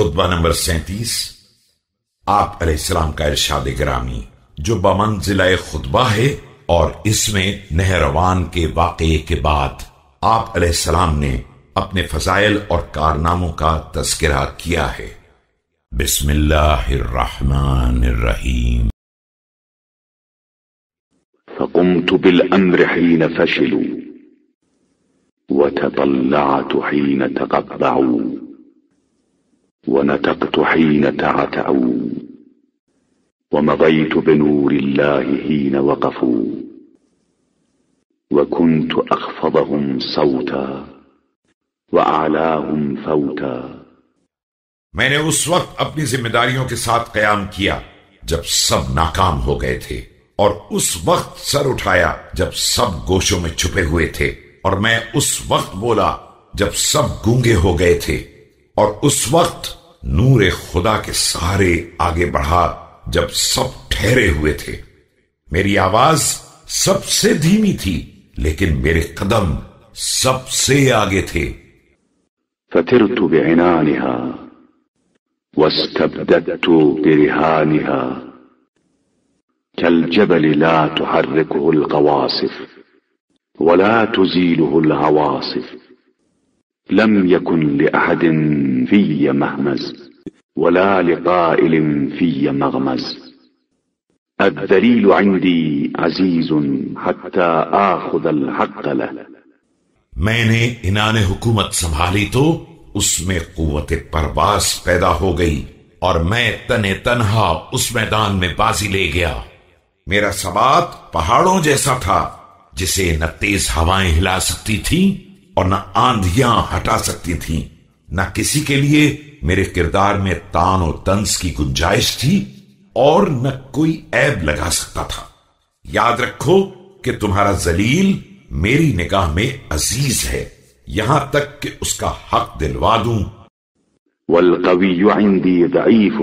خطبہ نمبر سینتیس، آپ علیہ السلام کا ارشاد گرامی، جو بمنزلہ خطبہ ہے اور اس میں نہروان کے واقعے کے بعد آپ علیہ السلام نے اپنے فضائل اور کارناموں کا تذکرہ کیا ہے۔ بسم اللہ الرحمن الرحیم۔ فقمت بالأمر حين فشلوا، وتطلعت حين تقبعوا۔ ونتقت حين تعتعوا ومضيت بنور الله حين وقفوا. وكنت أخفضهم صوتا وأعلاهم فوتا. میں نے اس وقت اپنی ذمہ داریوں کے ساتھ قیام کیا جب سب ناکام ہو گئے تھے اور اس وقت سر اٹھایا جب سب گوشوں میں چھپے ہوئے تھے اور میں اس وقت بولا جب سب گونگے ہو گئے تھے اور اس وقت نور خدا کے سارے آگے بڑھا جب سب ٹھہرے ہوئے تھے۔ میری آواز سب سے دھیمی تھی، لیکن میرے قدم سب سے آگے تھے۔ فترت بعنانها واستبددت برهانها كالجبل لا تحركه القواصف ولا تزيله العواصف لم يكن لأحد في مهمز ولا لقائل في مغمز. الذليل عندي عزيز حتى آخذ الحق له. میں نے انان حکومت سنبھالی تو اس میں قوت پرواز پیدا ہو گئی اور میں تن تنہا اس میدان میں بازی لے گیا۔ میرا سبات پہاڑوں جیسا تھا، جسے نہ تیز ہوائیں ہلا سکتی تھی اور نہ آندھیاں ہٹا سکتی تھی نہ کسی کے لیے میرے کردار میں تان و تنس کی گنجائش تھی اور نہ کوئی عیب لگا سکتا تھا۔ یاد رکھو کہ تمہارا ذلیل میری نگاہ میں عزیز ہے۔ یہاں تک کہ اس کا حق دلوا دوں۔ والقوي عندي ضعيف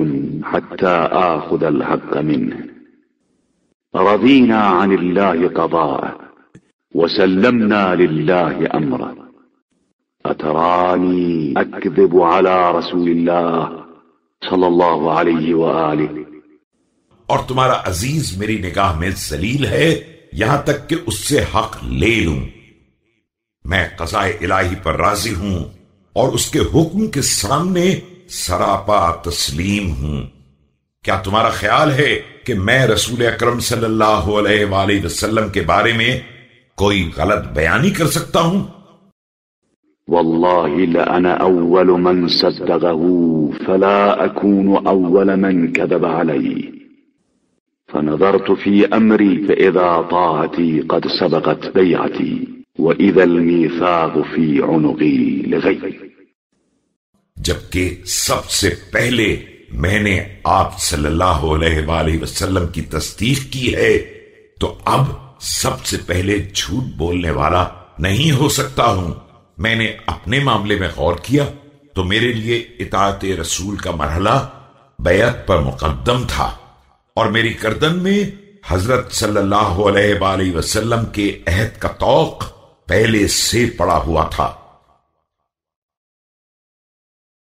حتى آخذ الحق منه۔ رضينا عن الله قضاء۔ وسلمنا لله أمره أتراني أكذب على رسول الله صلى الله عليه وآله. اور تمہارا عزیز میری نگاہ میں ذلیل ہے، یہاں تک کہ اس سے حق لے لوں۔ میں قضاء الہی پر راضی ہوں اور اس کے حکم کے سامنے سراپا تسلیم ہوں۔ کیا تمہارا خیال ہے کہ میں رسول اکرم صلی اللہ علیہ وآلہ وسلم کے بارے میں کوئی غلط بیانی کر سکتا ہوں؟ والله لأنا أول من صدقه، فلا أكون أول من كذب عليه. فنظرت في أمري، فإذا طاعتي قد سبقت بيعتي. وإذا الميثاق في عنقي لغيري. جبکہ سب سے پہلے میں نے آپ صلی اللہ علیہ وآلہ وسلم کی تصدیق کی ہے، تو اب سب سے پہلے جھوٹ بولنے والا نہیں ہو سکتا ہوں۔ میں نے اپنے معاملے میں غور کیا تو میرے لیے اطاعت رسول کا مرحلہ بیعت پر مقدم تھا اور میری کردن میں حضرت صلی اللہ علیہ وآلہ وسلم کے عہد کا توق پہلے سے پڑا ہوا تھا۔